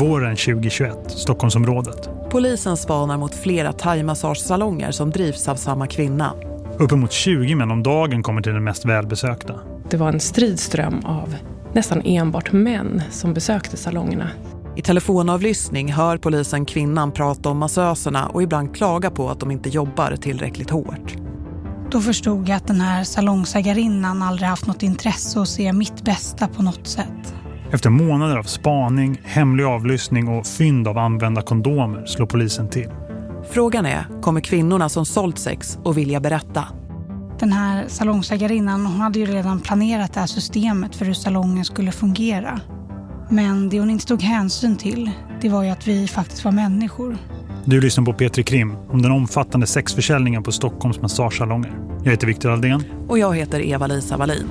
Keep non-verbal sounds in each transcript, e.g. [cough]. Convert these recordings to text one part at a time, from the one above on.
våren 2021, Stockholmsområdet. Polisen spanar mot flera thaimassagesalonger som drivs av samma kvinna. Uppemot 20 män om dagen kommer till den mest välbesökta. Det var en stridström av nästan enbart män som besökte salongerna. I telefonavlyssning hör polisen kvinnan prata om massöserna och ibland klaga på att de inte jobbar tillräckligt hårt. Då förstod jag att den här salongsägarinnan aldrig haft något intresse att se mitt bästa på något sätt. Efter månader av spaning, hemlig avlyssning och fynd av använda kondomer slår polisen till. Frågan är, kommer kvinnorna som sålt sex och vilja berätta? Den här salongsägarinnan hon hade ju redan planerat det här systemet för hur salongen skulle fungera. Men det hon inte tog hänsyn till, det var ju att vi faktiskt var människor. Du lyssnar på Petri Krim om den omfattande sexförsäljningen på Stockholms massagesalonger. Jag heter Viktor Aldén. Och jag heter Eva-Lisa Wallin.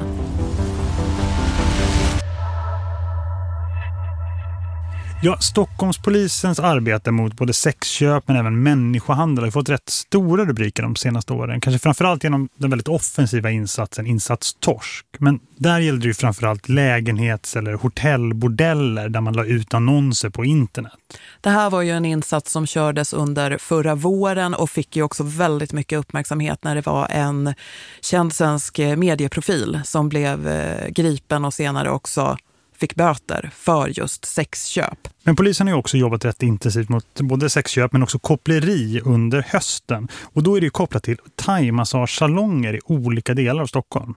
Ja, Stockholmspolisens arbete mot både sexköp men även människohandel har fått rätt stora rubriker de senaste åren. Kanske framförallt genom den väldigt offensiva insatsen Insats Torsk. Men där gällde det ju framförallt lägenhets- eller hotellbordeller där man la ut annonser på internet. Det här var ju en insats som kördes under förra våren och fick ju också väldigt mycket uppmärksamhet när det var en känd svensk medieprofil som blev eh, gripen och senare också fick böter för just sexköp. Men polisen har ju också jobbat rätt intensivt mot både sexköp men också koppleri under hösten. Och då är det ju kopplat till thai-massagesalonger i olika delar av Stockholm.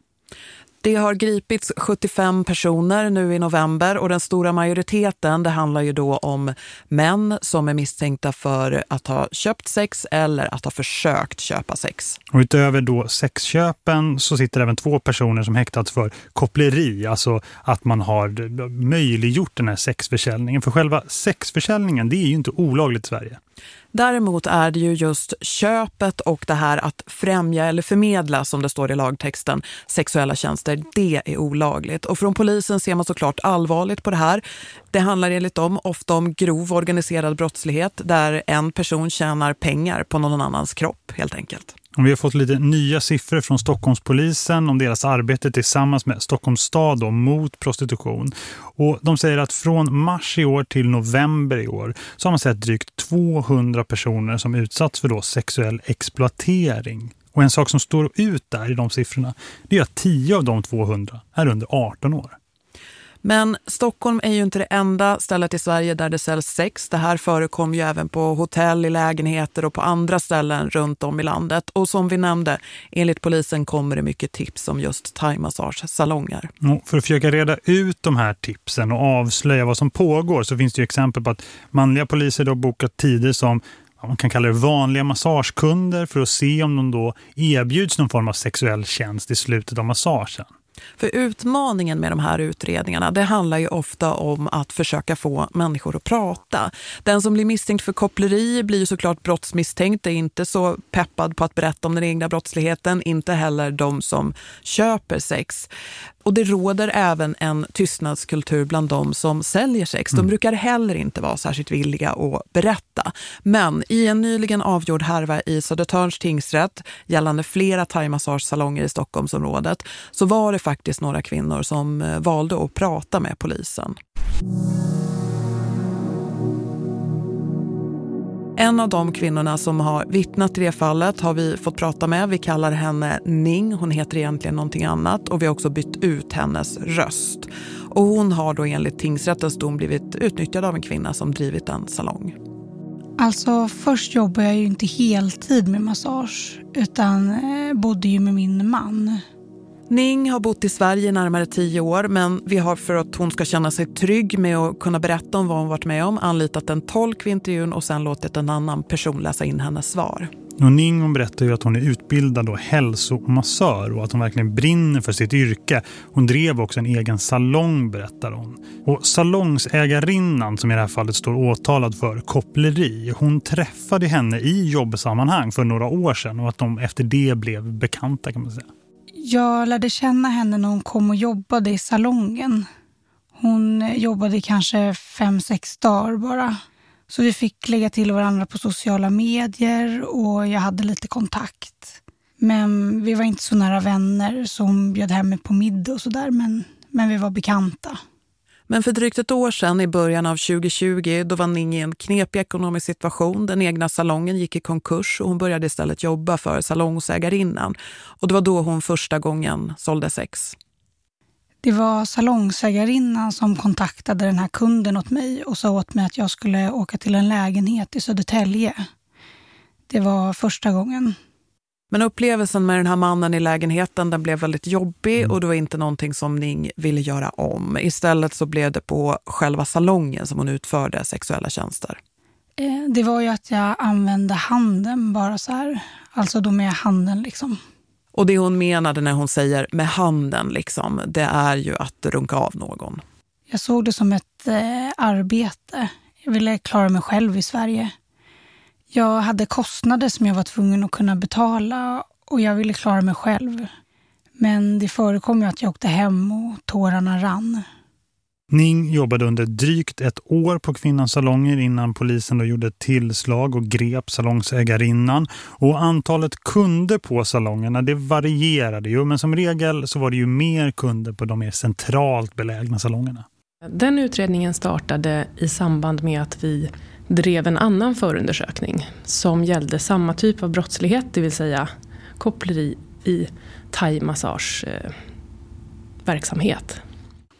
Det har gripits 75 personer nu i november och den stora majoriteten det handlar ju då om män som är misstänkta för att ha köpt sex eller att ha försökt köpa sex. Och utöver då sexköpen så sitter även två personer som häktats för koppleri, alltså att man har möjliggjort den här sexförsäljningen. För själva sexförsäljningen det är ju inte olagligt i Sverige. Däremot är det ju just köpet och det här att främja eller förmedla, som det står i lagtexten, sexuella tjänster, det är olagligt. Och från polisen ser man såklart allvarligt på det här. Det handlar enligt dem ofta om grov organiserad brottslighet där en person tjänar pengar på någon annans kropp helt enkelt. Och vi har fått lite nya siffror från Stockholmspolisen om deras arbete tillsammans med Stockholms stad då, mot prostitution. Och de säger att från mars i år till november i år så har man sett drygt 200 personer som utsatts för då sexuell exploatering. Och en sak som står ut där i de siffrorna det är att 10 av de 200 är under 18 år. Men Stockholm är ju inte det enda stället i Sverige där det säljs sex. Det här förekommer ju även på hotell, i lägenheter och på andra ställen runt om i landet. Och som vi nämnde, enligt polisen kommer det mycket tips om just thai-massage-salonger. För att försöka reda ut de här tipsen och avslöja vad som pågår så finns det ju exempel på att manliga poliser då bokat tider som man kan kalla det vanliga massagekunder för att se om de då erbjuds någon form av sexuell tjänst i slutet av massagen. För utmaningen med de här utredningarna det handlar ju ofta om att försöka få människor att prata. Den som blir misstänkt för koppleri blir ju såklart brottsmisstänkt. Är inte så peppad på att berätta om den egna brottsligheten. Inte heller de som köper sex. Och det råder även en tystnadskultur bland de som säljer sex. De mm. brukar heller inte vara särskilt villiga att berätta. Men i en nyligen avgjord härva i Södertörns tingsrätt gällande flera thai-massagesalonger i Stockholmsområdet så var det faktiskt några kvinnor som eh, valde att prata med polisen. En av de kvinnorna som har vittnat i det fallet har vi fått prata med. Vi kallar henne Ning. Hon heter egentligen någonting annat och vi har också bytt ut hennes röst. Och hon har då enligt tingsrättens dom blivit utnyttjad av en kvinna som drivit en salong. Alltså först jobbade jag ju inte heltid med massage utan eh, bodde ju med min man. Ning har bott i Sverige i närmare tio år men vi har för att hon ska känna sig trygg med att kunna berätta om vad hon varit med om anlitat en tolk vid intervjun och sen låtit en annan person läsa in hennes svar. Och Ning hon berättar ju att hon är utbildad och hälsomassör och att hon verkligen brinner för sitt yrke. Hon drev också en egen salong berättar hon. Och salongsägarinnan som i det här fallet står åtalad för koppleri. Hon träffade henne i jobbsammanhang för några år sedan och att de efter det blev bekanta kan man säga. Jag lärde känna henne när hon kom och jobbade i salongen. Hon jobbade kanske fem, sex dagar bara. Så vi fick lägga till varandra på sociala medier och jag hade lite kontakt. Men vi var inte så nära vänner så hon bjöd hem mig på middag och sådär. Men, men vi var bekanta. Men för drygt ett år sedan i början av 2020 då var Ning i en knepig ekonomisk situation. Den egna salongen gick i konkurs och hon började istället jobba för salongsägarinnan. Och det var då hon första gången sålde sex. Det var salongsägarinnan som kontaktade den här kunden åt mig och sa åt mig att jag skulle åka till en lägenhet i Södertälje. Det var första gången. Men upplevelsen med den här mannen i lägenheten den blev väldigt jobbig mm. och det var inte någonting som Ning ville göra om. Istället så blev det på själva salongen som hon utförde sexuella tjänster. Eh, det var ju att jag använde handen bara så här. Alltså då med handen liksom. Och det hon menade när hon säger med handen liksom, det är ju att runka av någon. Jag såg det som ett eh, arbete. Jag ville klara mig själv i Sverige. Jag hade kostnader som jag var tvungen att kunna betala och jag ville klara mig själv. Men det förekom ju att jag åkte hem och tårarna rann. Ning jobbade under drygt ett år på kvinnans salonger innan polisen då gjorde ett tillslag och grep salongsägarinnan. Och antalet kunder på salongerna det varierade ju men som regel så var det ju mer kunder på de mer centralt belägna salongerna. Den utredningen startade i samband med att vi drev en annan förundersökning som gällde samma typ av brottslighet, det vill säga koppleri i thaimassageverksamhet. Eh,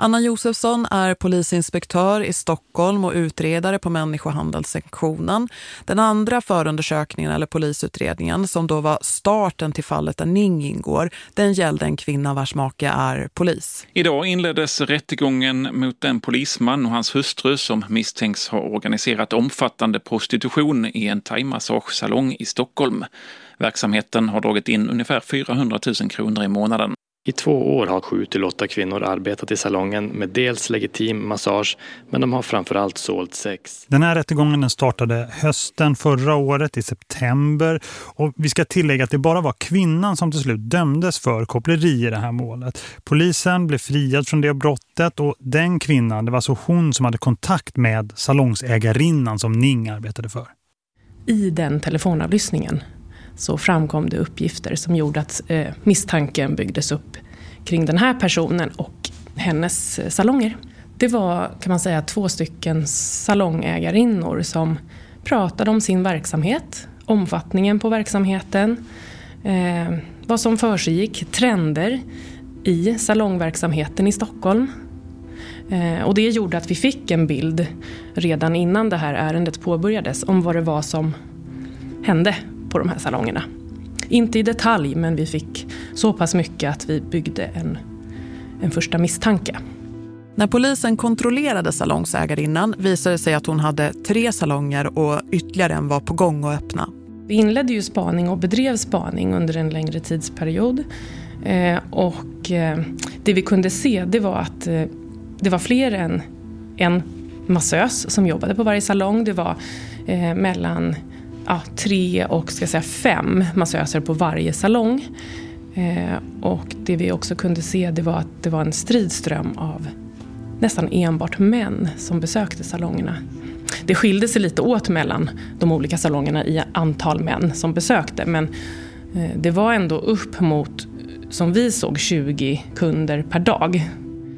Anna Josefsson är polisinspektör i Stockholm och utredare på människohandelssektionen. Den andra förundersökningen eller polisutredningen som då var starten till fallet där Ning ingår, den gällde en kvinna vars make är polis. Idag inleddes rättegången mot en polisman och hans hustru som misstänks ha organiserat omfattande prostitution i en thaimassagesalong i Stockholm. Verksamheten har dragit in ungefär 400 000 kronor i månaden. I två år har sju till åtta kvinnor arbetat i salongen med dels legitim massage men de har framförallt sålt sex. Den här rättegången startade hösten förra året i september och vi ska tillägga att det bara var kvinnan som till slut dömdes för koppleri i det här målet. Polisen blev friad från det brottet och den kvinnan, det var så hon som hade kontakt med salongsägarinnan som Ning arbetade för. I den telefonavlyssningen så framkom det uppgifter som gjorde att eh, misstanken byggdes upp kring den här personen och hennes eh, salonger. Det var kan man säga två stycken salongägarinnor som pratade om sin verksamhet, omfattningen på verksamheten, eh, vad som försiggick, trender i salongverksamheten i Stockholm. Eh, och det gjorde att vi fick en bild redan innan det här ärendet påbörjades om vad det var som hände på de här salongerna. Inte i detalj, men vi fick så pass mycket att vi byggde en, en första misstanke. När polisen kontrollerade salongsägarinnan visade det sig att hon hade tre salonger och ytterligare en var på gång att öppna. Vi inledde ju spaning och bedrev spaning under en längre tidsperiod. Eh, och eh, det vi kunde se det var att eh, det var fler än en massös som jobbade på varje salong. Det var eh, mellan ja, tre och ska säga, fem massöser på varje salong. Eh, och det vi också kunde se det var att det var en stridström av nästan enbart män som besökte salongerna. Det skilde sig lite åt mellan de olika salongerna i antal män som besökte men eh, det var ändå upp mot, som vi såg, 20 kunder per dag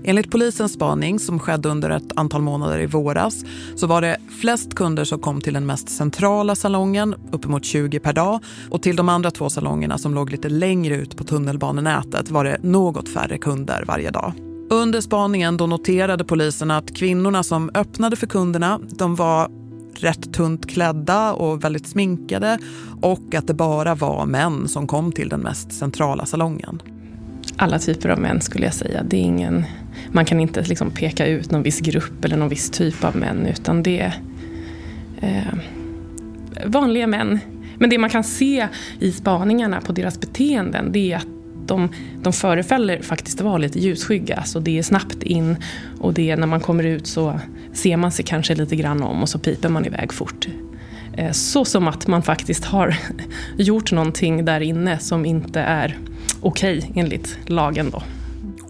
Enligt polisens spaning som skedde under ett antal månader i våras så var det flest kunder som kom till den mest centrala salongen, uppemot 20 per dag. Och till de andra två salongerna som låg lite längre ut på tunnelbanenätet var det något färre kunder varje dag. Under spaningen då noterade polisen att kvinnorna som öppnade för kunderna de var rätt tunt klädda och väldigt sminkade och att det bara var män som kom till den mest centrala salongen alla typer av män skulle jag säga. Det är ingen, man kan inte liksom peka ut någon viss grupp eller någon viss typ av män utan det är eh, vanliga män. Men det man kan se i spaningarna på deras beteenden det är att de, de förefaller faktiskt vara lite ljusskygga. Så det är snabbt in och det är när man kommer ut så ser man sig kanske lite grann om och så piper man iväg fort. Eh, så som att man faktiskt har [laughs] gjort någonting där inne som inte är okej okay, enligt lagen då.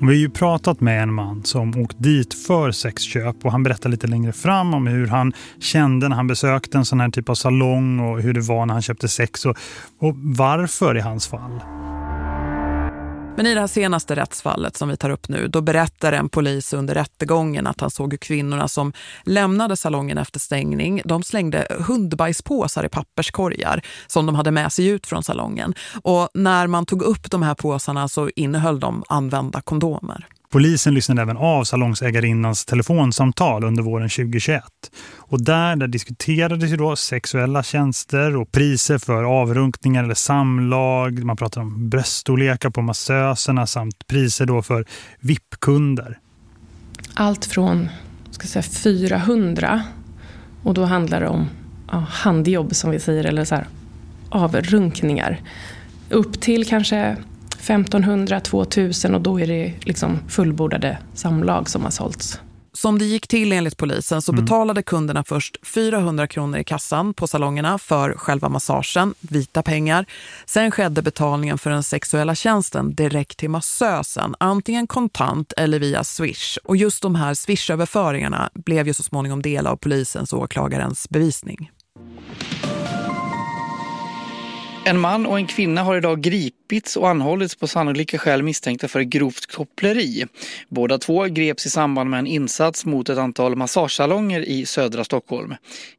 Vi har ju pratat med en man som åkt dit för sexköp och han berättar lite längre fram om hur han kände när han besökte en sån här typ av salong och hur det var när han köpte sex och, och varför i hans fall. Men i det här senaste rättsfallet som vi tar upp nu, då berättar en polis under rättegången att han såg hur kvinnorna som lämnade salongen efter stängning, de slängde hundbajspåsar i papperskorgar som de hade med sig ut från salongen. Och när man tog upp de här påsarna så innehöll de använda kondomer. Polisen lyssnade även av salongsägarinnans telefonsamtal under våren 2021. Och där, där diskuterades ju då sexuella tjänster och priser för avrunkningar eller samlag. Man pratar om bröststorlekar på massöserna samt priser då för VIP-kunder. Allt från ska säga, 400 och då handlar det om ja, handjobb som vi säger eller så här, avrunkningar. Upp till kanske 1500, 2000 och då är det liksom fullbordade samlag som har sålts. Som det gick till enligt polisen så mm. betalade kunderna först 400 kronor i kassan på salongerna för själva massagen, vita pengar. Sen skedde betalningen för den sexuella tjänsten direkt till massösen, antingen kontant eller via Swish. Och just de här Swish-överföringarna blev ju så småningom del av polisens och åklagarens bevisning. En man och en kvinna har idag gripits och anhållits på sannolika skäl misstänkta för grovt koppleri. Båda två greps i samband med en insats mot ett antal massagesalonger i södra Stockholm.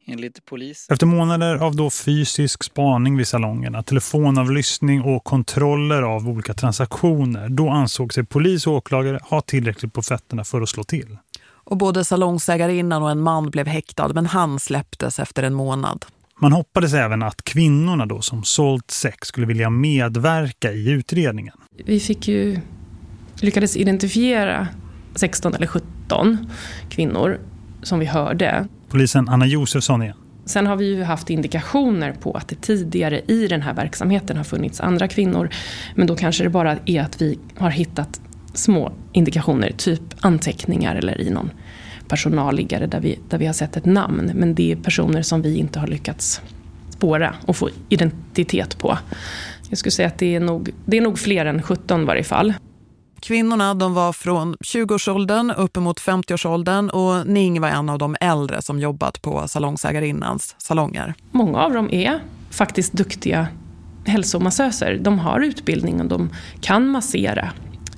Enligt polis... Efter månader av då fysisk spaning vid salongerna, telefonavlyssning och kontroller av olika transaktioner, då ansåg sig polis och åklagare ha tillräckligt på fötterna för att slå till. Och både salongsägarinnan och en man blev häktad men han släpptes efter en månad. Man hoppades även att kvinnorna då som sålt sex skulle vilja medverka i utredningen. Vi fick ju lyckades identifiera 16 eller 17 kvinnor som vi hörde. Polisen Anna Josefsson igen. Sen har vi ju haft indikationer på att det tidigare i den här verksamheten har funnits andra kvinnor. Men då kanske det bara är att vi har hittat små indikationer, typ anteckningar eller i någon personalliggare där vi, där vi har sett ett namn. Men det är personer som vi inte har lyckats spåra och få identitet på. Jag skulle säga att det är nog, det är nog fler än 17 i varje fall. Kvinnorna de var från 20-årsåldern uppemot 50-årsåldern och Ning var en av de äldre som jobbat på salongsägarinnans salonger. Många av dem är faktiskt duktiga hälsomassöser. De har utbildning och de kan massera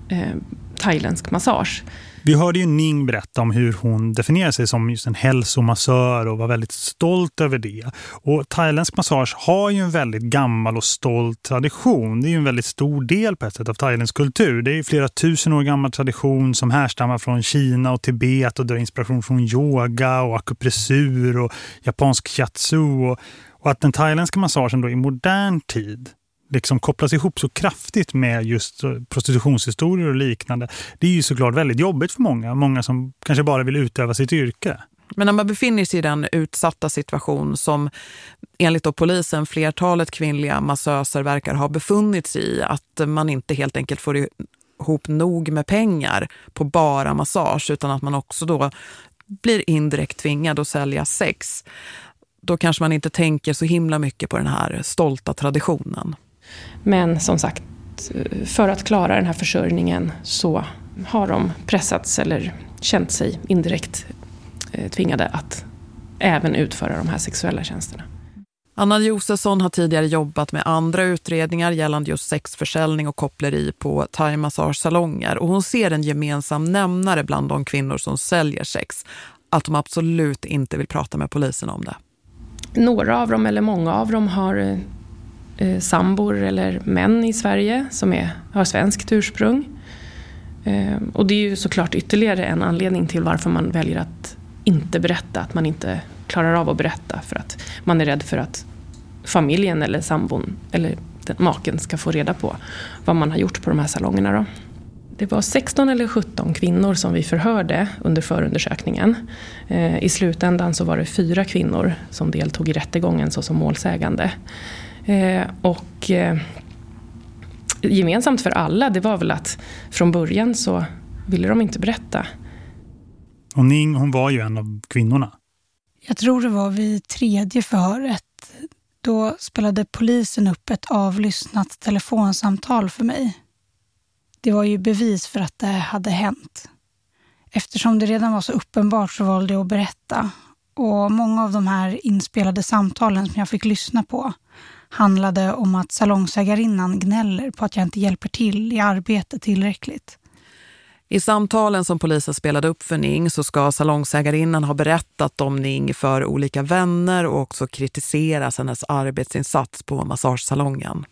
eh, thailändsk massage. Vi hörde ju Ning berätta om hur hon definierar sig som just en hälsomassör och var väldigt stolt över det. Och thailändsk massage har ju en väldigt gammal och stolt tradition. Det är ju en väldigt stor del på ett sätt av thailändsk kultur. Det är ju flera tusen år gammal tradition som härstammar från Kina och Tibet och drar inspiration från yoga och akupressur och japansk shiatsu och, och att den thailändska massagen då i modern tid liksom kopplas ihop så kraftigt med just prostitutionshistorier och liknande. Det är ju såklart väldigt jobbigt för många. Många som kanske bara vill utöva sitt yrke. Men när man befinner sig i den utsatta situation som enligt då polisen flertalet kvinnliga massöser verkar ha befunnit sig i, att man inte helt enkelt får ihop nog med pengar på bara massage utan att man också då blir indirekt tvingad att sälja sex. Då kanske man inte tänker så himla mycket på den här stolta traditionen. Men som sagt, för att klara den här försörjningen så har de pressats eller känt sig indirekt eh, tvingade att även utföra de här sexuella tjänsterna. Anna Josefsson har tidigare jobbat med andra utredningar gällande just sexförsäljning och koppleri på thai-massagesalonger och hon ser en gemensam nämnare bland de kvinnor som säljer sex. Att de absolut inte vill prata med polisen om det. Några av dem, eller många av dem, har eh, sambor eller män i Sverige som är, har svenskt ursprung. Eh, och det är ju såklart ytterligare en anledning till varför man väljer att inte berätta, att man inte klarar av att berätta för att man är rädd för att familjen eller sambon eller maken ska få reda på vad man har gjort på de här salongerna. Då. Det var 16 eller 17 kvinnor som vi förhörde under förundersökningen. Eh, I slutändan så var det fyra kvinnor som deltog i rättegången såsom målsägande. Eh, och eh, gemensamt för alla, det var väl att från början så ville de inte berätta. Och Ning, hon var ju en av kvinnorna. Jag tror det var vid tredje förhöret. Då spelade polisen upp ett avlyssnat telefonsamtal för mig. Det var ju bevis för att det hade hänt. Eftersom det redan var så uppenbart så valde jag att berätta. Och många av de här inspelade samtalen som jag fick lyssna på handlade om att salongsägarinnan gnäller på att jag inte hjälper till i arbetet tillräckligt. I samtalen som polisen spelade upp för Ning så ska salongsägarinnan ha berättat om Ning för olika vänner och också kritiserat hennes arbetsinsats på massagesalongen.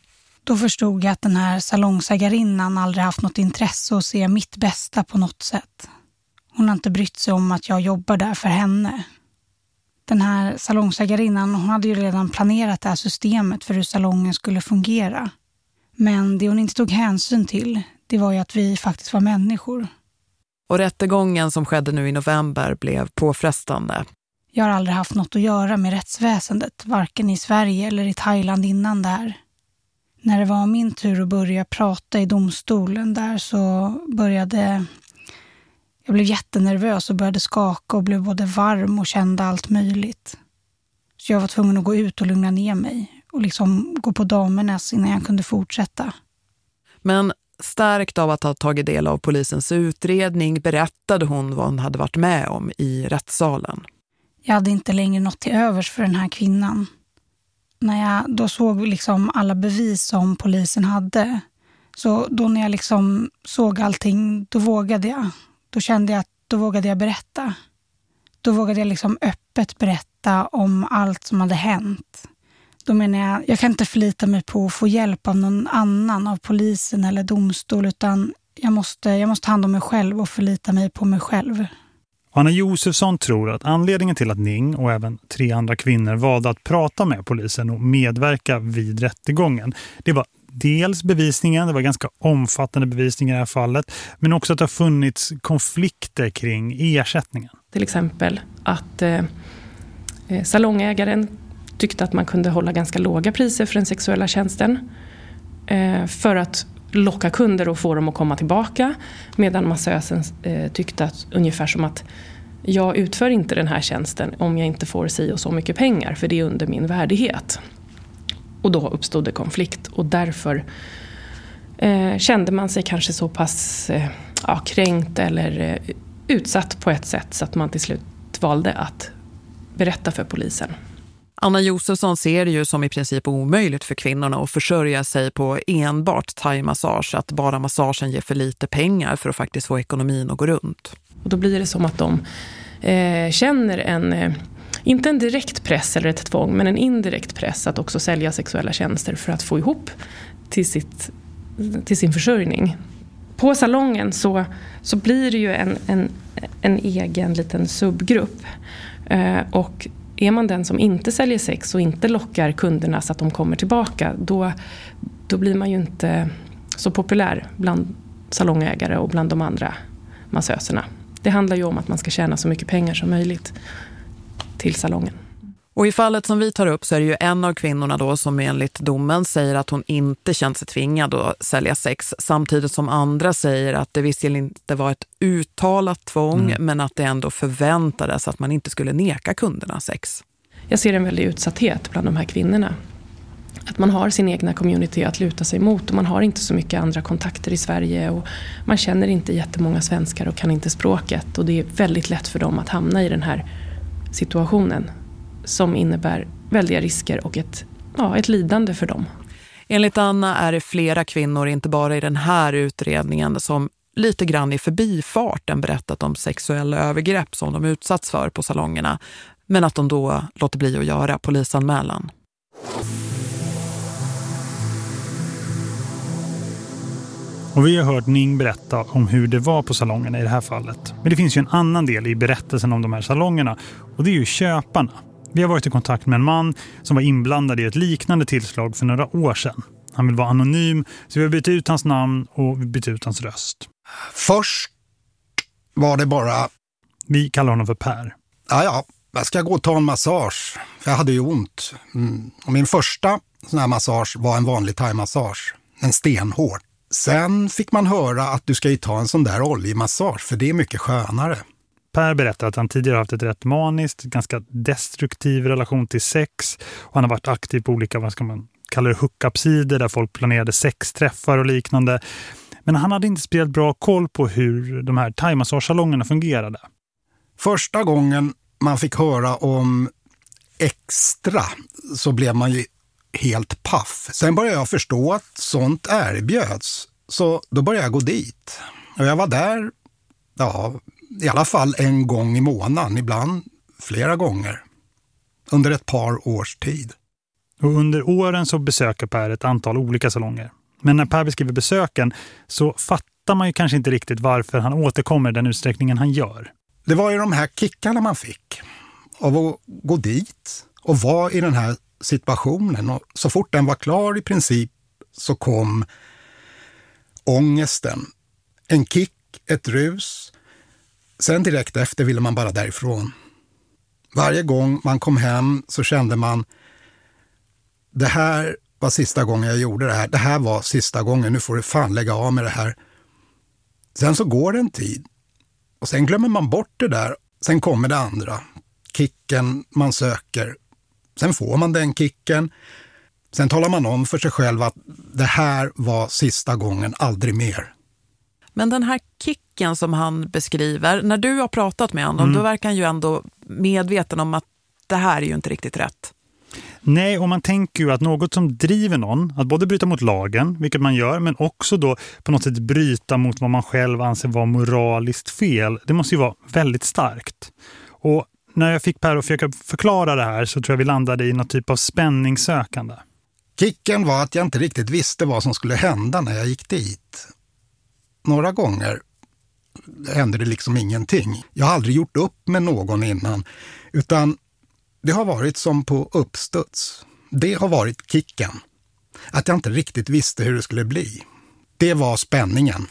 Då förstod jag att den här salongsägarinnan aldrig haft något intresse att se mitt bästa på något sätt. Hon har inte brytt sig om att jag jobbar där för henne. Den här salongsägarinnan hon hade ju redan planerat det här systemet för hur salongen skulle fungera. Men det hon inte tog hänsyn till, det var ju att vi faktiskt var människor. Och rättegången som skedde nu i november blev påfrestande. Jag har aldrig haft något att göra med rättsväsendet, varken i Sverige eller i Thailand innan det här. När det var min tur att börja prata i domstolen där så började jag blev jättenervös och började skaka och blev både varm och kände allt möjligt. Så jag var tvungen att gå ut och lugna ner mig och liksom gå på damernas innan jag kunde fortsätta. Men stärkt av att ha tagit del av polisens utredning berättade hon vad hon hade varit med om i rättssalen. Jag hade inte längre något till övers för den här kvinnan. När jag då såg liksom alla bevis som polisen hade, så då när jag liksom såg allting, då vågade jag. Då kände jag att då vågade jag berätta. Då vågade jag liksom öppet berätta om allt som hade hänt. Då menar jag, jag kan inte förlita mig på att få hjälp av någon annan, av polisen eller domstol, utan jag måste, jag måste hand om mig själv och förlita mig på mig själv. Anna Josefsson tror att anledningen till att Ning och även tre andra kvinnor valde att prata med polisen och medverka vid rättegången, det var dels bevisningen, det var ganska omfattande bevisning i det här fallet, men också att det har funnits konflikter kring ersättningen. Till exempel att eh, eh, salongägaren tyckte att man kunde hålla ganska låga priser för den sexuella tjänsten eh, för att locka kunder och få dem att komma tillbaka. Medan massösen eh, tyckte att, ungefär som att jag utför inte den här tjänsten om jag inte får si och så mycket pengar för det är under min värdighet. Och då uppstod det konflikt och därför eh, kände man sig kanske så pass eh, ja, kränkt eller eh, utsatt på ett sätt så att man till slut valde att berätta för polisen. Anna Josefsson ser det ju som i princip omöjligt för kvinnorna att försörja sig på enbart thai-massage, att bara massagen ger för lite pengar för att faktiskt få ekonomin att gå runt. Och då blir det som att de eh, känner en, eh, inte en direkt press eller ett tvång, men en indirekt press att också sälja sexuella tjänster för att få ihop till, sitt, till sin försörjning. På salongen så, så blir det ju en, en, en egen liten subgrupp. Eh, och är man den som inte säljer sex och inte lockar kunderna så att de kommer tillbaka, då, då blir man ju inte så populär bland salongägare och bland de andra massöserna. Det handlar ju om att man ska tjäna så mycket pengar som möjligt till salongen. Och i fallet som vi tar upp så är det ju en av kvinnorna då som enligt domen säger att hon inte känt sig tvingad att sälja sex. Samtidigt som andra säger att det visserligen inte var ett uttalat tvång mm. men att det ändå förväntades att man inte skulle neka kunderna sex. Jag ser en väldig utsatthet bland de här kvinnorna. Att man har sin egna community att luta sig mot och man har inte så mycket andra kontakter i Sverige och man känner inte jättemånga svenskar och kan inte språket och det är väldigt lätt för dem att hamna i den här situationen som innebär väldiga risker och ett, ja, ett lidande för dem. Enligt Anna är det flera kvinnor, inte bara i den här utredningen, som lite grann i förbifarten berättat om sexuella övergrepp som de utsatts för på salongerna, men att de då låter bli att göra polisanmälan. Och vi har hört Ning berätta om hur det var på salongerna i det här fallet. Men det finns ju en annan del i berättelsen om de här salongerna och det är ju köparna. Vi har varit i kontakt med en man som var inblandad i ett liknande tillslag för några år sedan. Han vill vara anonym så vi har bytt ut hans namn och bytt ut hans röst. Först var det bara... Vi kallar honom för Per. Ja, ja. Jag ska gå och ta en massage. För jag hade ju ont. Mm. Och min första sån här massage var en vanlig thai-massage. En stenhård. Sen fick man höra att du ska ju ta en sån där oljemassage för det är mycket skönare. Per berättar att han tidigare haft ett rätt maniskt, ganska destruktiv relation till sex och han har varit aktiv på olika, vad ska man kalla det, hookup-sidor där folk planerade sexträffar och liknande. Men han hade inte speciellt bra koll på hur de här thai-massagesalongerna fungerade. Första gången man fick höra om extra så blev man ju helt paff. Sen började jag förstå att sånt erbjöds. Så då började jag gå dit. Och jag var där, ja, i alla fall en gång i månaden, ibland flera gånger. Under ett par års tid. Och under åren så besöker Per ett antal olika salonger. Men när Per beskriver besöken så fattar man ju kanske inte riktigt varför han återkommer den utsträckningen han gör. Det var ju de här kickarna man fick av att gå dit och vara i den här situationen. Och så fort den var klar i princip så kom ångesten. En kick, ett rus. Sen direkt efter ville man bara därifrån. Varje gång man kom hem så kände man det här var sista gången jag gjorde det här. Det här var sista gången, nu får du fan lägga av med det här. Sen så går det en tid och sen glömmer man bort det där. Sen kommer det andra. Kicken man söker. Sen får man den kicken. Sen talar man om för sig själv att det här var sista gången, aldrig mer. Men den här kicken som han beskriver, när du har pratat med honom, mm. då verkar han ju ändå medveten om att det här är ju inte riktigt rätt. Nej, och man tänker ju att något som driver någon att både bryta mot lagen, vilket man gör, men också då på något sätt bryta mot vad man själv anser vara moraliskt fel, det måste ju vara väldigt starkt. Och när jag fick Per att försöka förklara det här så tror jag vi landade i någon typ av spänningssökande. Kicken var att jag inte riktigt visste vad som skulle hända när jag gick dit. Några gånger hände det liksom ingenting. Jag har aldrig gjort upp med någon innan, utan det har varit som på uppstuds. Det har varit kicken. Att jag inte riktigt visste hur det skulle bli. Det var spänningen.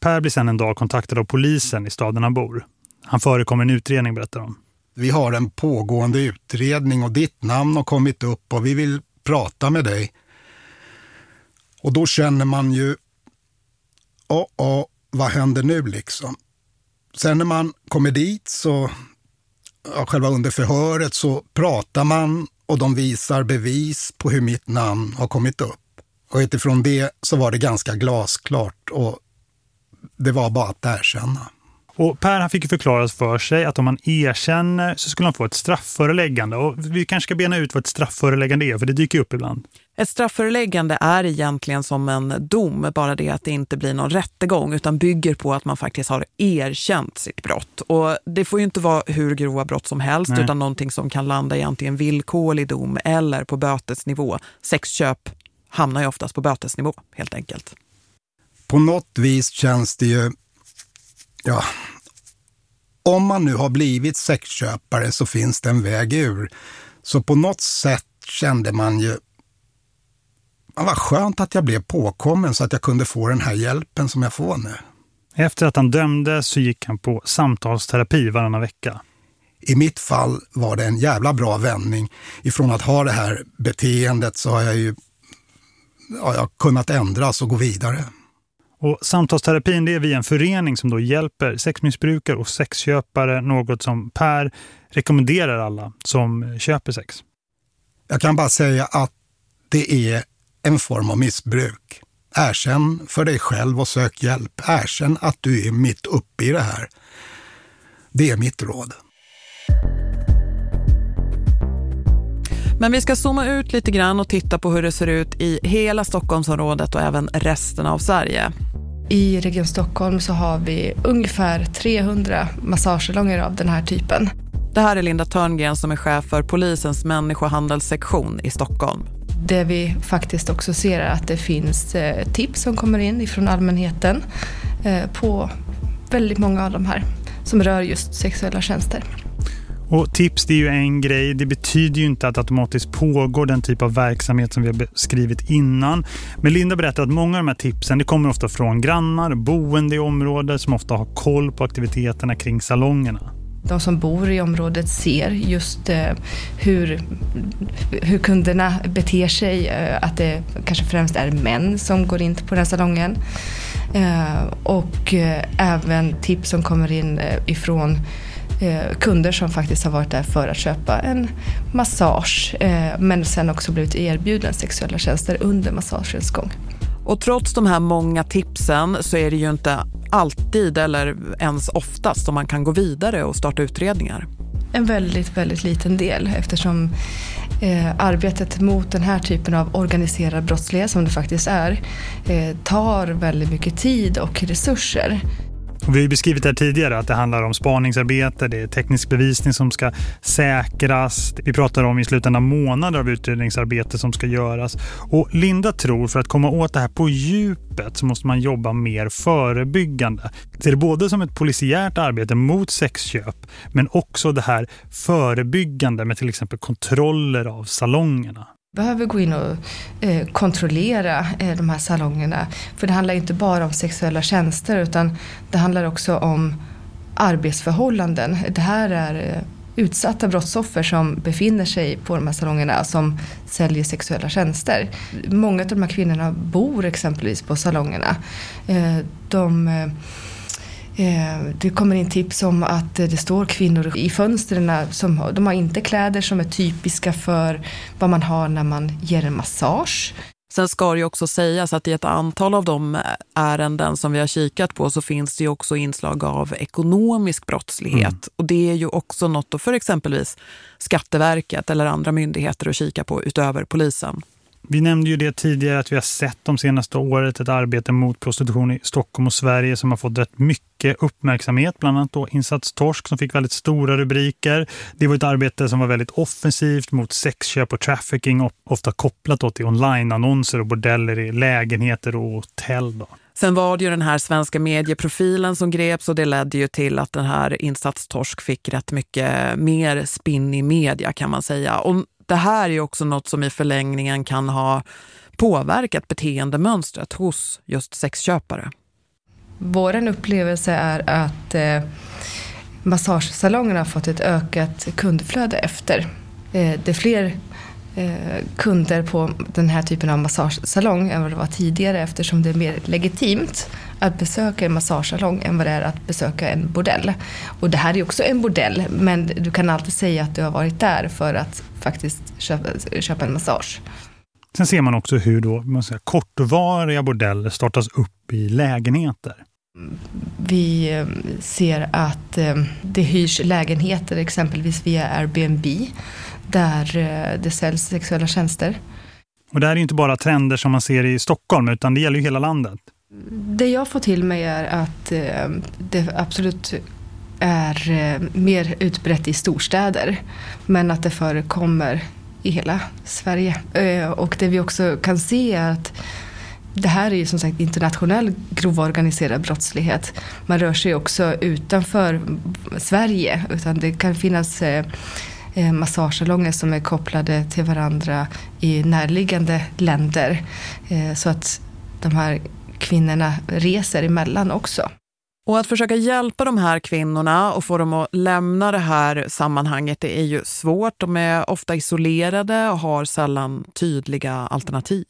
Per blir sedan en dag kontaktad av polisen i staden han bor. Han förekommer en utredning, berättar de. Vi har en pågående utredning och ditt namn har kommit upp och vi vill prata med dig. Och då känner man ju, ja, oh, oh, vad händer nu liksom? Sen när man kommer dit så ja, själva under förhöret så pratar man och de visar bevis på hur mitt namn har kommit upp. Och utifrån det så var det ganska glasklart och det var bara att erkänna. Och Per han fick ju förklarat för sig att om man erkänner så skulle han få ett straffföreläggande. Och vi kanske ska bena ut vad ett straffföreläggande är, för det dyker upp ibland. Ett straffföreläggande är egentligen som en dom, bara det att det inte blir någon rättegång utan bygger på att man faktiskt har erkänt sitt brott. Och det får ju inte vara hur grova brott som helst Nej. utan någonting som kan landa i antingen villkorlig dom eller på bötesnivå. Sexköp hamnar ju oftast på bötesnivå helt enkelt. På något vis känns det ju ja, om man nu har blivit sexköpare så finns det en väg ur. Så på något sätt kände man ju, ja, vad skönt att jag blev påkommen så att jag kunde få den här hjälpen som jag får nu. Efter att han dömdes så gick han på samtalsterapi varannan vecka. I mitt fall var det en jävla bra vändning. Ifrån att ha det här beteendet så har jag ju ja, jag kunnat ändras och gå vidare. Och samtalsterapin det är via en förening som då hjälper sexmissbrukare och sexköpare, något som Per rekommenderar alla som köper sex. Jag kan bara säga att det är en form av missbruk. Erkänn för dig själv och sök hjälp. Erkänn att du är mitt uppe i det här. Det är mitt råd. Men vi ska zooma ut lite grann och titta på hur det ser ut i hela Stockholmsområdet och även resten av Sverige. I Region Stockholm så har vi ungefär 300 massagesalonger av den här typen. Det här är Linda Törngren som är chef för polisens människohandelssektion i Stockholm. Det vi faktiskt också ser är att det finns eh, tips som kommer in ifrån allmänheten eh, på väldigt många av de här som rör just sexuella tjänster. Och tips det är ju en grej, det betyder ju inte att automatiskt pågår den typ av verksamhet som vi har beskrivit innan. Men Linda berättar att många av de här tipsen det kommer ofta från grannar, boende i området som ofta har koll på aktiviteterna kring salongerna. De som bor i området ser just eh, hur, hur kunderna beter sig, eh, att det kanske främst är män som går in på den här salongen. Eh, och även tips som kommer in ifrån eh, kunder som faktiskt har varit där för att köpa en massage eh, men sen också blivit erbjuden sexuella tjänster under massagens gång. Och trots de här många tipsen så är det ju inte alltid eller ens oftast som man kan gå vidare och starta utredningar. En väldigt, väldigt liten del eftersom eh, arbetet mot den här typen av organiserad brottslighet som det faktiskt är eh, tar väldigt mycket tid och resurser. Och vi har ju beskrivit här tidigare att det handlar om spaningsarbete, det är teknisk bevisning som ska säkras. Vi pratar om i slutändan månader av utredningsarbete som ska göras. Och Linda tror för att komma åt det här på djupet så måste man jobba mer förebyggande. Det är både som ett polisiärt arbete mot sexköp men också det här förebyggande med till exempel kontroller av salongerna behöver gå in och eh, kontrollera eh, de här salongerna. För det handlar inte bara om sexuella tjänster utan det handlar också om arbetsförhållanden. Det här är eh, utsatta brottsoffer som befinner sig på de här salongerna som säljer sexuella tjänster. Många av de här kvinnorna bor exempelvis på salongerna. Eh, de eh, det kommer in tips om att det står kvinnor i fönstren som de har inte kläder som är typiska för vad man har när man ger en massage. Sen ska det ju också sägas att i ett antal av de ärenden som vi har kikat på så finns det ju också inslag av ekonomisk brottslighet. Mm. Och det är ju också något för exempelvis Skatteverket eller andra myndigheter att kika på utöver polisen. Vi nämnde ju det tidigare att vi har sett de senaste året ett arbete mot prostitution i Stockholm och Sverige som har fått rätt mycket uppmärksamhet. Bland annat då Insats Torsk som fick väldigt stora rubriker. Det var ett arbete som var väldigt offensivt mot sexköp och trafficking och ofta kopplat då till onlineannonser och bordeller i lägenheter och hotell då. Sen var det ju den här svenska medieprofilen som greps och det ledde ju till att den här insatstorsk fick rätt mycket mer spinn i media kan man säga. Och det här är också något som i förlängningen kan ha påverkat beteendemönstret hos just sexköpare. Vår upplevelse är att eh, massagesalongerna har fått ett ökat kundflöde efter. Eh, det är fler eh, kunder på den här typen av massagesalong än vad det var tidigare eftersom det är mer legitimt att besöka en massagesalong än vad det är att besöka en bordell. Och det här är också en bordell men du kan alltid säga att du har varit där för att faktiskt köpa, köpa en massage. Sen ser man också hur då, man säger, kortvariga bordeller startas upp i lägenheter. Vi eh, ser att eh, det hyrs lägenheter exempelvis via Airbnb där eh, det säljs sexuella tjänster. Och det här är inte bara trender som man ser i Stockholm utan det gäller ju hela landet. Det jag får till mig är att det absolut är mer utbrett i storstäder men att det förekommer i hela Sverige. Och det vi också kan se är att det här är ju som sagt internationell grovorganiserad brottslighet. Man rör sig också utanför Sverige utan det kan finnas eh, eh, massagesalonger som är kopplade till varandra i närliggande länder. Eh, så att de här kvinnorna reser emellan också. Och att försöka hjälpa de här kvinnorna och få dem att lämna det här sammanhanget det är ju svårt. De är ofta isolerade och har sällan tydliga alternativ.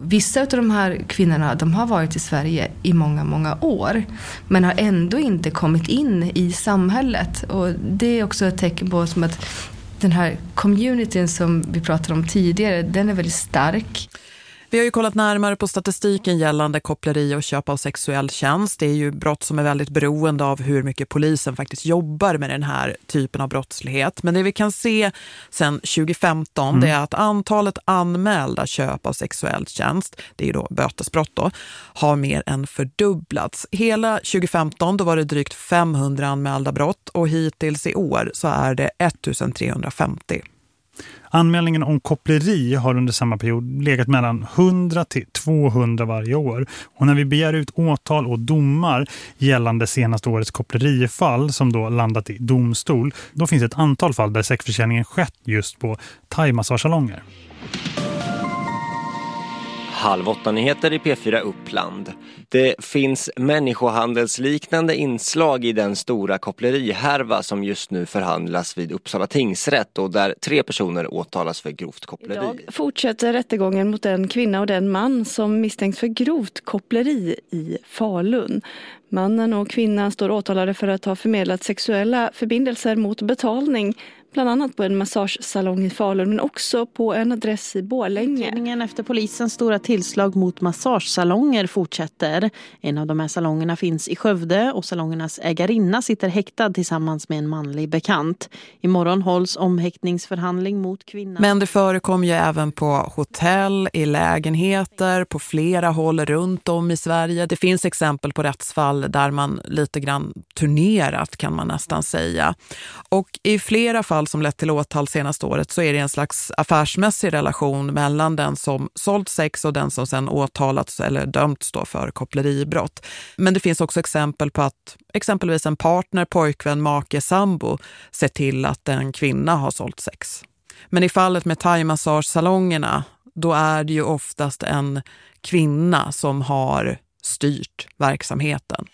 Vissa av de här kvinnorna de har varit i Sverige i många, många år men har ändå inte kommit in i samhället. Och det är också ett tecken på som att den här communityn som vi pratade om tidigare, den är väldigt stark. Vi har ju kollat närmare på statistiken gällande koppleri och köp av sexuell tjänst. Det är ju brott som är väldigt beroende av hur mycket polisen faktiskt jobbar med den här typen av brottslighet. Men det vi kan se sedan 2015 mm. det är att antalet anmälda köp av sexuell tjänst, det är ju då bötesbrott då, har mer än fördubblats. Hela 2015 då var det drygt 500 anmälda brott och hittills i år så är det 1350. Anmälningen om koppleri har under samma period legat mellan 100 till 200 varje år. Och när vi begär ut åtal och domar gällande senaste årets kopplerifall som då landat i domstol, då finns ett antal fall där sexförsäljningen skett just på thaimassagesalonger. Halv åtta-nyheter i P4 Uppland. Det finns människohandelsliknande inslag i den stora kopplerihärva som just nu förhandlas vid Uppsala tingsrätt och där tre personer åtalas för grovt koppleri. Idag fortsätter rättegången mot den kvinna och den man som misstänks för grovt koppleri i Falun. Mannen och kvinnan står åtalade för att ha förmedlat sexuella förbindelser mot betalning bland annat på en massagesalong i Falun men också på en adress i Borlänge. Utredningen efter polisens stora tillslag mot massagesalonger fortsätter. En av de här salongerna finns i Skövde och salongernas ägarinna sitter häktad tillsammans med en manlig bekant. Imorgon hålls omhäktningsförhandling mot kvinnan. Men det förekom ju även på hotell, i lägenheter, på flera håll runt om i Sverige. Det finns exempel på rättsfall där man lite grann turnerat kan man nästan säga. Och i flera fall som lett till åtal senaste året så är det en slags affärsmässig relation mellan den som sålt sex och den som sen åtalats eller dömts då för koppleribrott. Men det finns också exempel på att exempelvis en partner, pojkvän, make, sambo ser till att en kvinna har sålt sex. Men i fallet med thaimassagesalongerna då är det ju oftast en kvinna som har styrt verksamheten.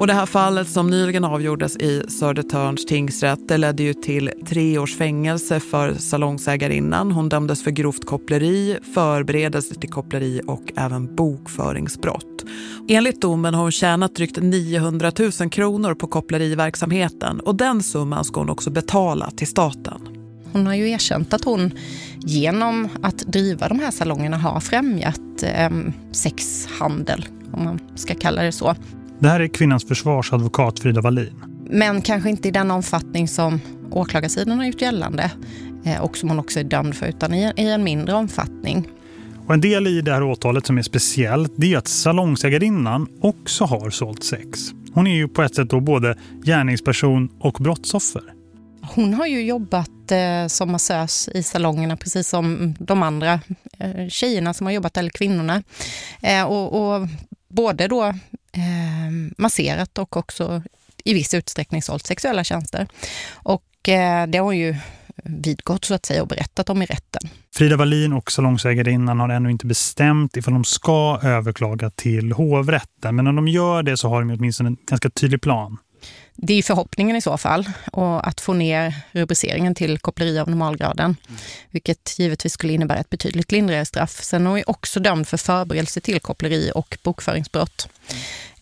Och det här fallet som nyligen avgjordes i Södertörns tingsrätt det ledde ju till tre års fängelse för salongsägarinnan. Hon dömdes för grovt koppleri, förberedelse till koppleri och även bokföringsbrott. Enligt domen har hon tjänat drygt 900 000 kronor på koppleriverksamheten och den summan ska hon också betala till staten. Hon har ju erkänt att hon genom att driva de här salongerna har främjat eh, sexhandel, om man ska kalla det så. Det här är kvinnans försvarsadvokat Frida Wallin. Men kanske inte i den omfattning som åklagarsidan har gjort gällande eh, och som hon också är dömd för utan i, i en mindre omfattning. Och en del i det här åtalet som är speciellt det är att salongsägarinnan också har sålt sex. Hon är ju på ett sätt då både gärningsperson och brottsoffer. Hon har ju jobbat eh, som massös i salongerna precis som de andra eh, tjejerna som har jobbat, eller kvinnorna. Eh, och, och, både då eh, masserat och också i viss utsträckning sålt sexuella tjänster. Och eh, det har hon ju vidgått så att säga och berättat om i rätten. Frida Wallin och salongsägarinnan har ännu inte bestämt ifall de ska överklaga till hovrätten. Men om de gör det så har de åtminstone en ganska tydlig plan. Det är förhoppningen i så fall och att få ner rubriceringen till koppleri av normalgraden, vilket givetvis skulle innebära ett betydligt lindrigare straff. Sen är hon också dömd för förberedelse till koppleri och bokföringsbrott.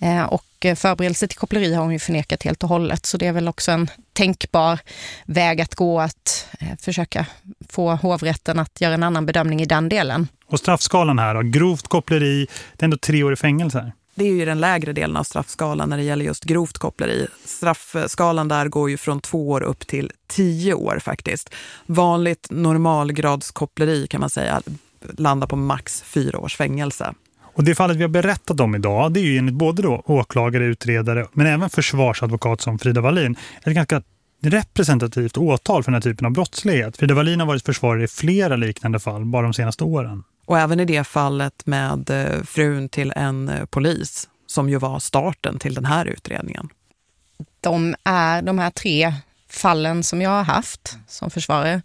Eh, och eh, förberedelse till koppleri har hon ju förnekat helt och hållet, så det är väl också en tänkbar väg att gå att eh, försöka få hovrätten att göra en annan bedömning i den delen. Och straffskalan här då, grovt koppleri, det är ändå tre år i fängelse det är ju den lägre delen av straffskalan när det gäller just grovt koppleri. Straffskalan där går ju från två år upp till tio år faktiskt. Vanligt normalgradskoppleri kan man säga landar på max fyra års fängelse. Och det fallet vi har berättat om idag det är ju enligt både då åklagare, utredare men även försvarsadvokat som Frida Wallin ett ganska representativt åtal för den här typen av brottslighet. Frida Wallin har varit försvarare i flera liknande fall bara de senaste åren. Och även i det fallet med eh, frun till en eh, polis som ju var starten till den här utredningen. De är de här tre fallen som jag har haft som försvarare,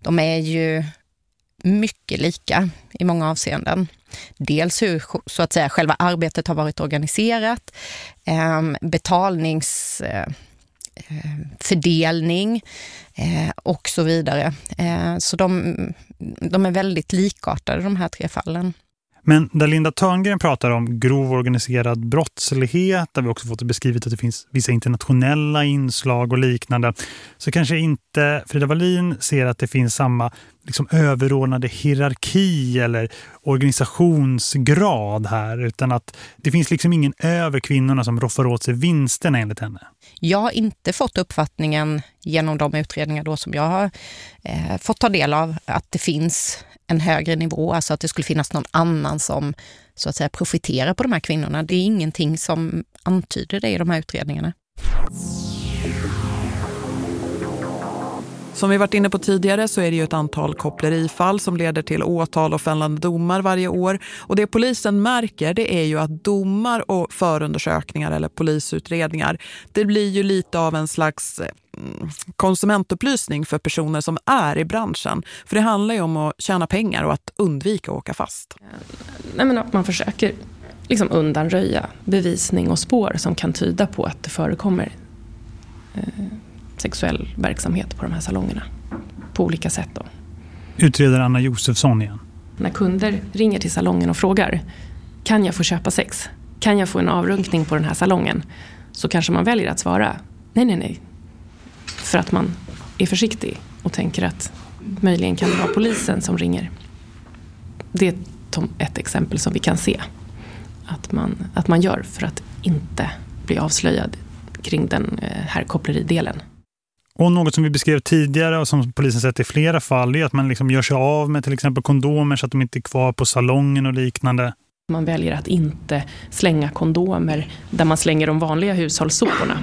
de är ju mycket lika i många avseenden. Dels hur så att säga själva arbetet har varit organiserat, ehm, betalningsfördelning, eh, Eh, och så vidare. Eh, så de, de är väldigt likartade de här tre fallen. Men där Linda Törngren pratar om grov organiserad brottslighet, där vi också fått beskrivet att det finns vissa internationella inslag och liknande, så kanske inte Frida Wallin ser att det finns samma liksom överordnade hierarki eller organisationsgrad här, utan att det finns liksom ingen över kvinnorna som roffar åt sig vinsterna enligt henne. Jag har inte fått uppfattningen genom de utredningar då som jag har eh, fått ta del av att det finns en högre nivå, alltså att det skulle finnas någon annan som så att säga profiterar på de här kvinnorna. Det är ingenting som antyder det i de här utredningarna. Som vi varit inne på tidigare så är det ju ett antal kopplerifall som leder till åtal och fällande domar varje år. Och det polisen märker det är ju att domar och förundersökningar eller polisutredningar det blir ju lite av en slags mm, konsumentupplysning för personer som är i branschen. För det handlar ju om att tjäna pengar och att undvika att åka fast. Nej, men att man försöker liksom undanröja bevisning och spår som kan tyda på att det förekommer eh, sexuell verksamhet på de här salongerna. På olika sätt. Då. Utreder Anna Josefsson igen. När kunder ringer till salongen och frågar kan jag få köpa sex? Kan jag få en avrunkning på den här salongen? så kanske man väljer att svara nej, nej, nej. För att man är försiktig och tänker att möjligen kan det vara polisen som ringer. Det är ett exempel som vi kan se att man, att man gör för att inte bli avslöjad kring den eh, här koppleridelen. Och något som vi beskrev tidigare och som polisen sett i flera fall är att man liksom gör sig av med till exempel kondomer så att de inte är kvar på salongen och liknande. Man väljer att inte slänga kondomer där man slänger de vanliga hushållssoporna.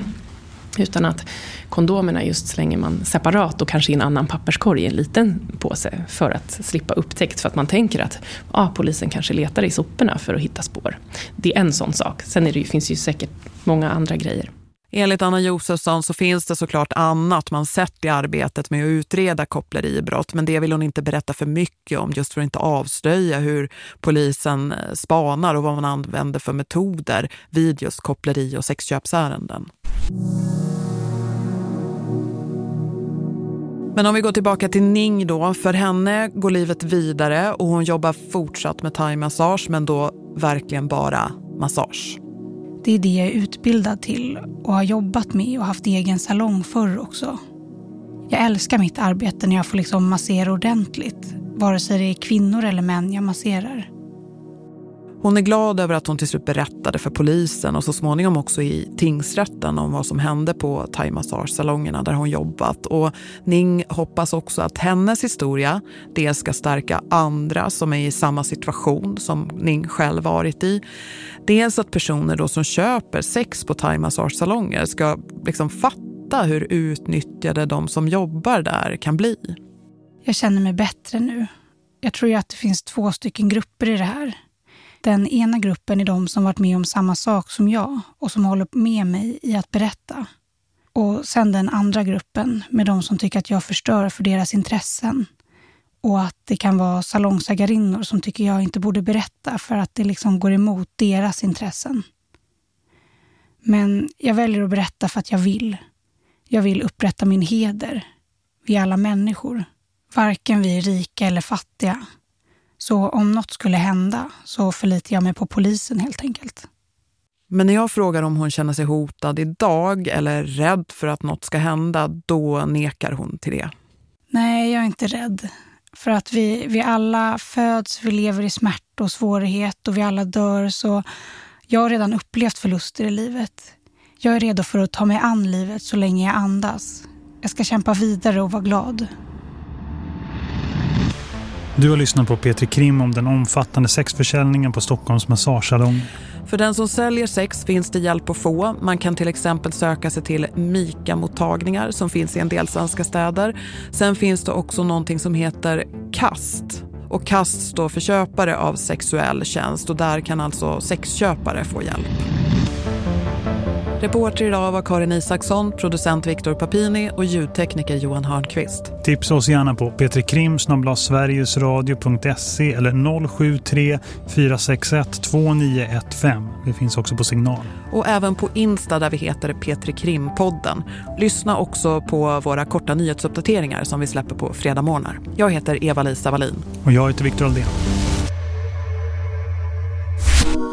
Utan att kondomerna just slänger man separat och kanske i en annan papperskorg i en liten påse för att slippa upptäckt. För att man tänker att ah, polisen kanske letar i soporna för att hitta spår. Det är en sån sak. Sen är det, finns det ju säkert många andra grejer. Enligt Anna Josefsson så finns det såklart annat man sett i arbetet med att utreda koppleribrott men det vill hon inte berätta för mycket om just för att inte avslöja hur polisen eh, spanar och vad man använder för metoder vid just koppleri- och sexköpsärenden. Men om vi går tillbaka till Ning då, för henne går livet vidare och hon jobbar fortsatt med thai-massage men då verkligen bara massage. Det är det jag är utbildad till och har jobbat med och haft egen salong förr också. Jag älskar mitt arbete när jag får liksom massera ordentligt, vare sig det är kvinnor eller män jag masserar. Hon är glad över att hon till slut berättade för polisen och så småningom också i tingsrätten om vad som hände på thai salongerna där hon jobbat. Och Ning hoppas också att hennes historia det ska stärka andra som är i samma situation som Ning själv varit i. Dels att personer då som köper sex på thai salonger ska liksom fatta hur utnyttjade de som jobbar där kan bli. Jag känner mig bättre nu. Jag tror ju att det finns två stycken grupper i det här. Den ena gruppen är de som varit med om samma sak som jag och som håller med mig i att berätta. Och sen den andra gruppen med de som tycker att jag förstör för deras intressen. Och att det kan vara salongsägarinnor som tycker jag inte borde berätta för att det liksom går emot deras intressen. Men jag väljer att berätta för att jag vill. Jag vill upprätta min heder. Vi är alla människor. Varken vi är rika eller fattiga. Så om något skulle hända så förlitar jag mig på polisen helt enkelt. Men när jag frågar om hon känner sig hotad idag eller rädd för att något ska hända, då nekar hon till det. Nej, jag är inte rädd. För att vi, vi alla föds, vi lever i smärta och svårighet och vi alla dör. Så jag har redan upplevt förluster i livet. Jag är redo för att ta mig an livet så länge jag andas. Jag ska kämpa vidare och vara glad. Du har lyssnat på Petri Krim om den omfattande sexförsäljningen på Stockholms massagesalong. För den som säljer sex finns det hjälp att få. Man kan till exempel söka sig till Mika-mottagningar som finns i en del svenska städer. Sen finns det också någonting som heter KAST. Och KAST står för köpare av sexuell tjänst och där kan alltså sexköpare få hjälp. Reporter idag var Karin Isaksson, producent Viktor Papini och ljudtekniker Johan Hörnqvist. Tipsa oss gärna på petrikrim sverigesradio.se eller 073 461 2915. Det finns också på signal. Och även på Insta där vi heter Petri Krim-podden. Lyssna också på våra korta nyhetsuppdateringar som vi släpper på fredag morgnar. Jag heter Eva-Lisa Wallin. Och jag heter Viktor Aldén.